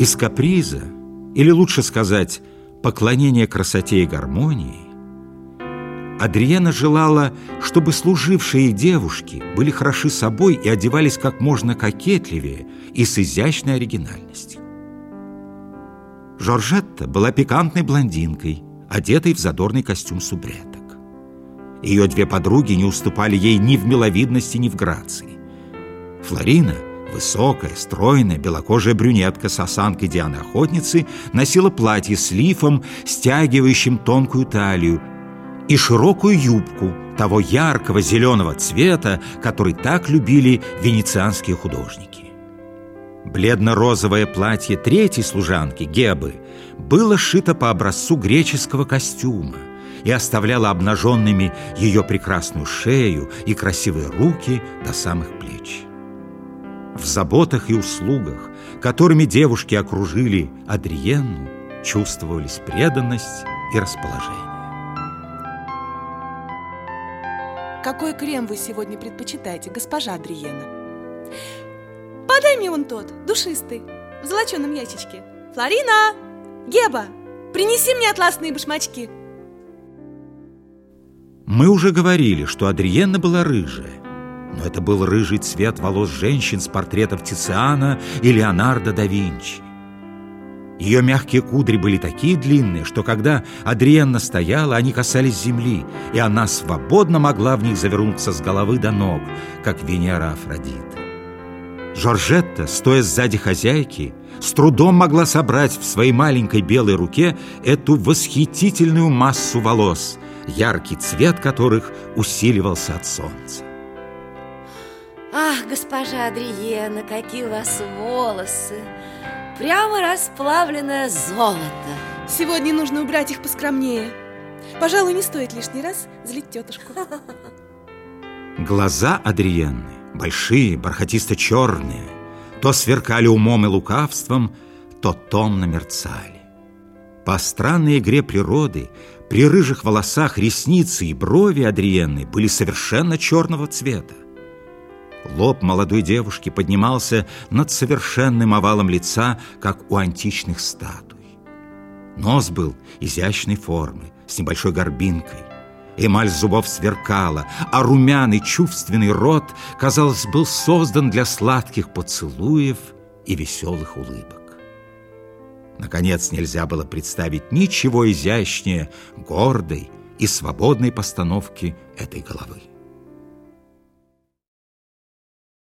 Из каприза, или лучше сказать, поклонения красоте и гармонии, Адриена желала, чтобы служившие девушки были хороши собой и одевались как можно кокетливее и с изящной оригинальностью. Жоржетта была пикантной блондинкой, одетой в задорный костюм субреток. Ее две подруги не уступали ей ни в миловидности, ни в грации. Флорина, высокая, стройная, белокожая брюнетка с осанкой Дианы Охотницы, носила платье с лифом, стягивающим тонкую талию, и широкую юбку того яркого зеленого цвета, который так любили венецианские художники. Бледно-розовое платье третьей служанки, Гебы, было шито по образцу греческого костюма и оставляло обнаженными ее прекрасную шею и красивые руки до самых заботах и услугах, которыми девушки окружили Адриенну, чувствовались преданность и расположение. Какой крем вы сегодня предпочитаете, госпожа Адриена? Подай мне вон тот, душистый, в золоченом ящичке. Флорина! Геба! Принеси мне атласные башмачки. Мы уже говорили, что Адриена была рыжая. Но это был рыжий цвет волос женщин с портретов Тициана и Леонардо да Винчи. Ее мягкие кудри были такие длинные, что когда Адриенна стояла, они касались земли, и она свободно могла в них завернуться с головы до ног, как Венера Афродита. Жоржетта, стоя сзади хозяйки, с трудом могла собрать в своей маленькой белой руке эту восхитительную массу волос, яркий цвет которых усиливался от солнца. Ах, госпожа Адриена, какие у вас волосы! Прямо расплавленное золото! Сегодня нужно убрать их поскромнее. Пожалуй, не стоит лишний раз злить тетушку. Глаза Адриенны, большие, бархатисто-черные То сверкали умом и лукавством, то томно мерцали. По странной игре природы При рыжих волосах ресницы и брови Адриенны были совершенно черного цвета Лоб молодой девушки поднимался над совершенным овалом лица, как у античных статуй. Нос был изящной формы, с небольшой горбинкой. Эмаль зубов сверкала, а румяный чувственный рот, казалось, был создан для сладких поцелуев и веселых улыбок. Наконец, нельзя было представить ничего изящнее гордой и свободной постановки этой головы.